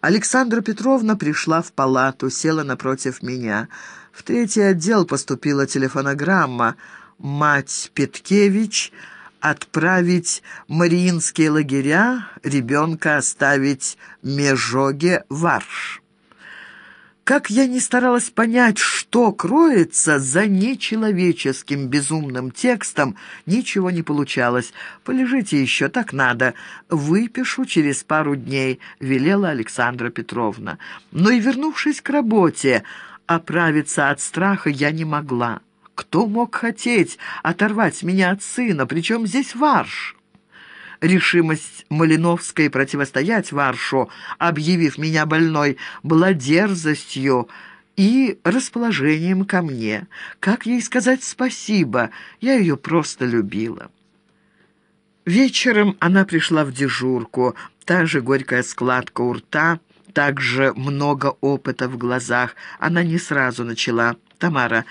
Александра Петровна пришла в палату, села напротив меня. В третий отдел поступила телефонограмма. Мать Петкевич отправить Мариинские лагеря, ребенка оставить Межоге Варш. Как я не старалась понять, что кроется за нечеловеческим безумным текстом, ничего не получалось. «Полежите еще, так надо. Выпишу через пару дней», — велела Александра Петровна. Но и вернувшись к работе, оправиться от страха я не могла. Кто мог хотеть оторвать меня от сына, причем здесь Варш? Решимость Малиновской противостоять Варшу, объявив меня больной, была дерзостью и расположением ко мне. Как ей сказать спасибо? Я ее просто любила. Вечером она пришла в дежурку, та же горькая складка у рта, также много опыта в глазах. Она не сразу начала. «Тамара,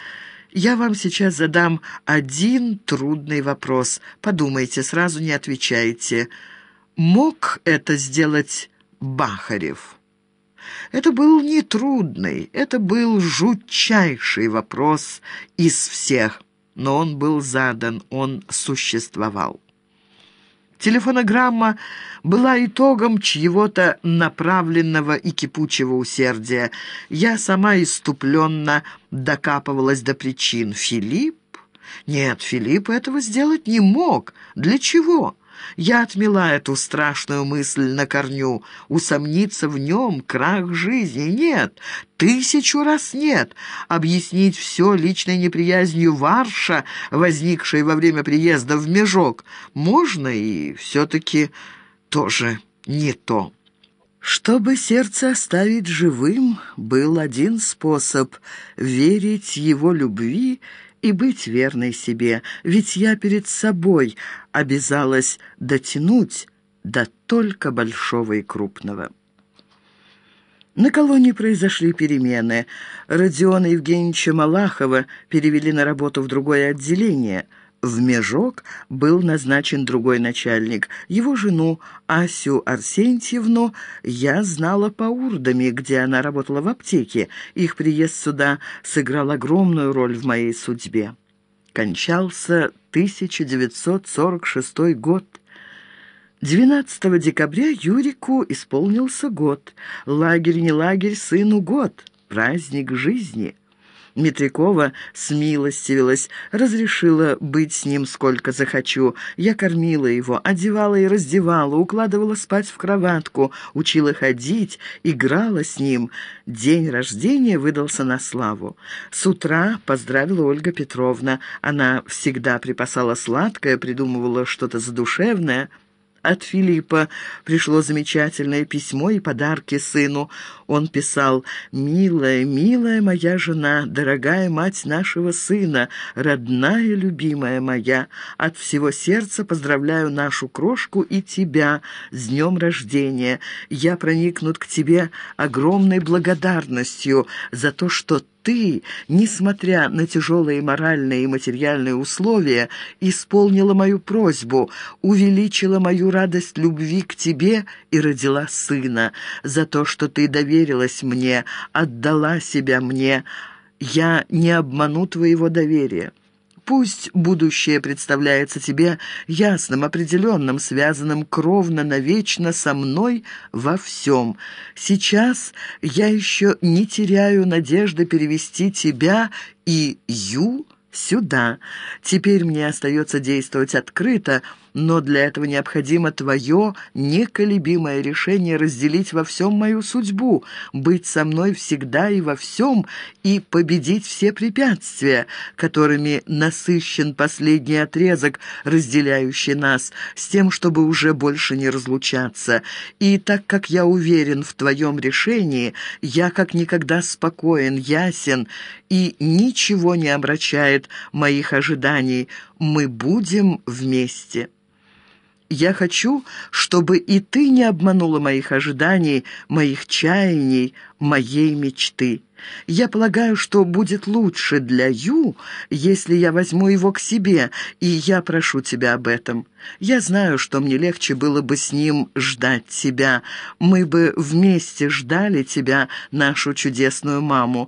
я вам сейчас задам один трудный вопрос. Подумайте, сразу не отвечайте. Мог это сделать Бахарев? Это был не трудный, это был жутчайший вопрос из всех, но он был задан, он существовал. Телефонограмма была итогом чьего-то направленного и кипучего усердия. Я сама иступленно докапывалась до причин. Филипп? Нет, Филипп этого сделать не мог. Для чего? Я отмела эту страшную мысль на корню. Усомниться в нем — крах жизни. Нет, тысячу раз нет. Объяснить все личной неприязнью Варша, возникшей во время приезда в Межок, можно и все-таки тоже не то. Чтобы сердце оставить живым, был один способ — верить его любви и быть верной себе, ведь я перед собой обязалась дотянуть до только большого и крупного. На колонии произошли перемены. Родиона Евгеньевича Малахова перевели на работу в другое отделение – в Межок был назначен другой начальник. Его жену, Асю Арсентьевну, я знала по урдами, где она работала в аптеке. Их приезд сюда сыграл огромную роль в моей судьбе. Кончался 1946 год. 12 декабря Юрику исполнился год. Лагерь не лагерь, сыну год. Праздник жизни. Митрякова смилостивилась, разрешила быть с ним сколько захочу. Я кормила его, одевала и раздевала, укладывала спать в кроватку, учила ходить, играла с ним. День рождения выдался на славу. С утра поздравила Ольга Петровна. Она всегда припасала сладкое, придумывала что-то задушевное – от Филиппа пришло замечательное письмо и подарки сыну. Он писал «Милая, милая моя жена, дорогая мать нашего сына, родная, любимая моя, от всего сердца поздравляю нашу крошку и тебя с днем рождения. Я проникнут к тебе огромной благодарностью за то, что ты, несмотря на тяжелые моральные и материальные условия, исполнила мою просьбу, увеличила мою радость любви к тебе и родила сына, за то, что ты доверилась мне, отдала себя мне. Я не обману твоего доверия. Пусть будущее представляется тебе ясным, определенным, связанным кровно, навечно со мной во всем. Сейчас я еще не теряю надежды перевести тебя и Ю сюда. Теперь мне остается действовать открыто, но для этого необходимо твое неколебимое решение разделить во всем мою судьбу, быть со мной всегда и во всем и победить все препятствия, которыми насыщен последний отрезок, разделяющий нас, с тем, чтобы уже больше не разлучаться. И так как я уверен в твоем решении, я как никогда спокоен, ясен и ничего не обращает моих ожиданий. Мы будем вместе». Я хочу, чтобы и ты не обманула моих ожиданий, моих чаяний, моей мечты. Я полагаю, что будет лучше для Ю, если я возьму его к себе, и я прошу тебя об этом. Я знаю, что мне легче было бы с ним ждать тебя. Мы бы вместе ждали тебя, нашу чудесную маму.